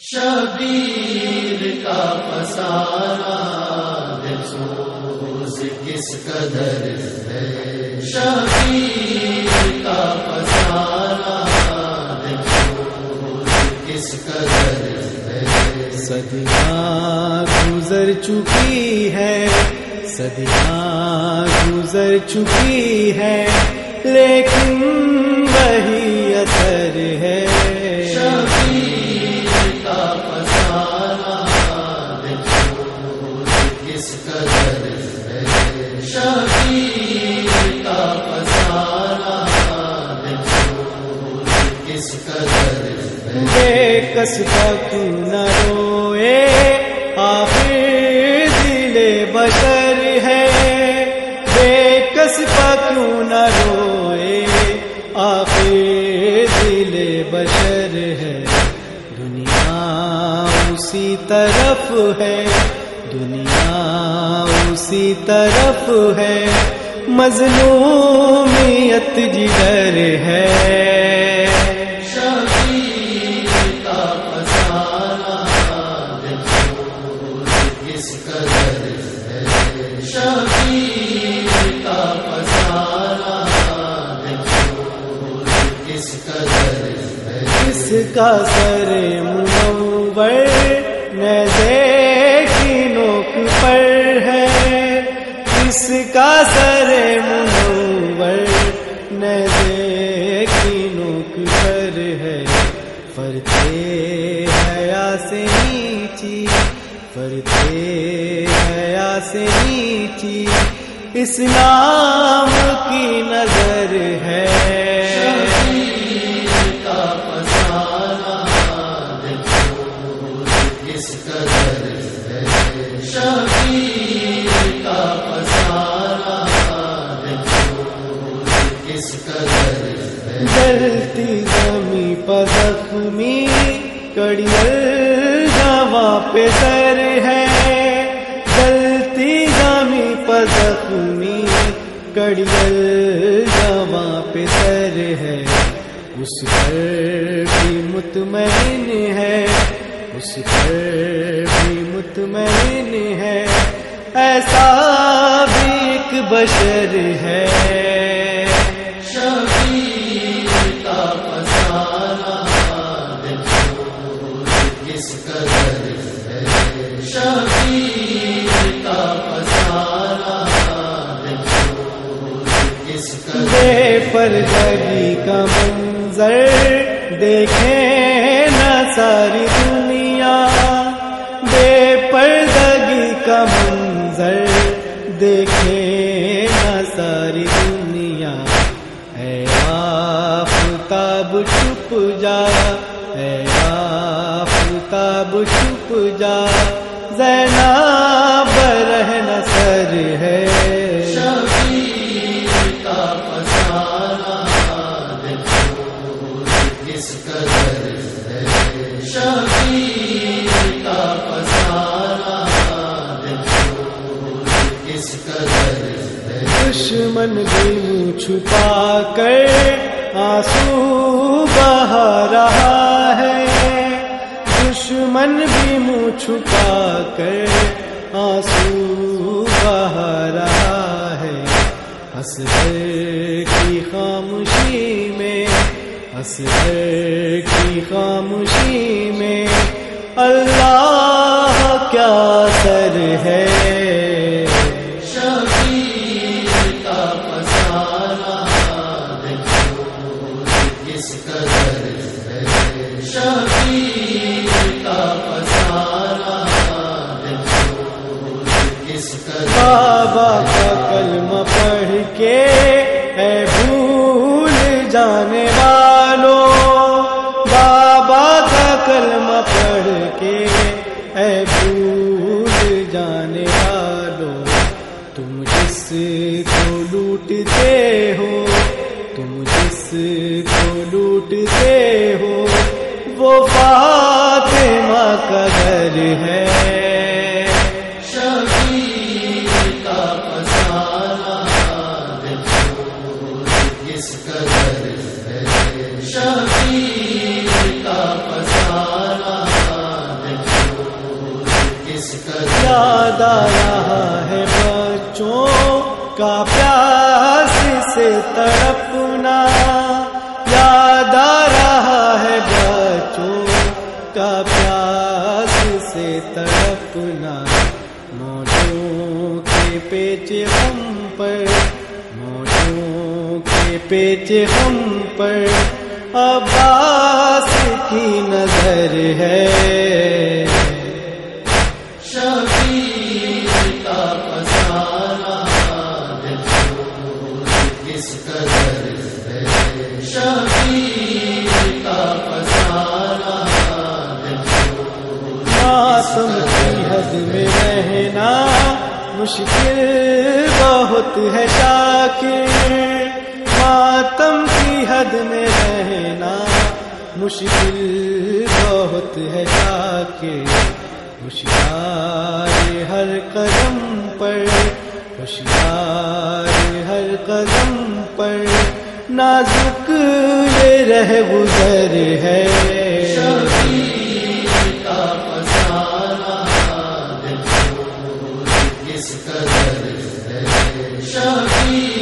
شبیر کا پسارا سوز کس قدر ہے؟ شبیر کا پسارا سوز کس قدر ہے؟ صدیاں گزر چکی ہے صدیاں گزر چکی ہے، لیکن کا پسارا کس قدر ہے؟ بے کس نہ روئے آخر دل بشر ہے۔ بے کس کیوں نہ روئے آخر دل بشر ہے۔ دنیا اسی طرف ہے۔ دنیا اسی طرف ہے۔ مظلومیت جی جگر ہے۔ قدر ہے۔ قدر اس کا سر منور نظر اس کا سر منور نظر کی نوک پر ہے۔ فرتے حیا سے نیچی، فرتے حیا سے نیچی۔ اسلام کی نظر ہے۔ شبیر زمیں پر زخمی کڑیل جاوا پہ سر ہے جلتی زمیں پر کڑیل جاوا پہ سر ہے اس پر بھی مطمئن ہے اس پر بھی مطمئن ہے ایسا بھی ایک بشر ہے ہے شبیر کا پسارا بے پردگی کا منظر دیکھیں نہ ساری دنیا بے پردگی کا منظر دیکھیں نہ ساری دنیا ہے آفتاب چھپ جا ہے آفتاب چھپ جا۔ زینب رہن سر ہے۔ کس قدر کس قدر ہے دشمن بھی منہ چھپا کر آنسو بہا رہا ہے۔ دشمن بھی منہ چھپا کر آنسو بہا رہا ہے۔ اصغر کی خاموشی میں اصغر کی خاموشی میں اللہ کیا سر ہے۔ بابا کا کلمہ پڑھ کے اے بھول جانے والوں بابا کا کلمہ پڑھ کے اے بھول جانے والوں تم جس کو لوٹتے ہو، تم جس کو لوٹتے شبیر کا پسارا یاد رہا ہے بچوں کا پیاس سے تڑپنا، یاد آ رہا ہے بچوں کا پیاس سے تڑپنا، موجوں کے پیچے ہم پر پیچ ہم پر عباس کی نظر ہے۔ میں رہنا مشکل بہت ہے شاکر۔ ماتم کی حد میں رہنا مشکل بہت ہے شاکر ہوشیار ہر قدم پر، ہوشیار ہر قدم پر نازک یہ رہ گزر ہے۔ شبیر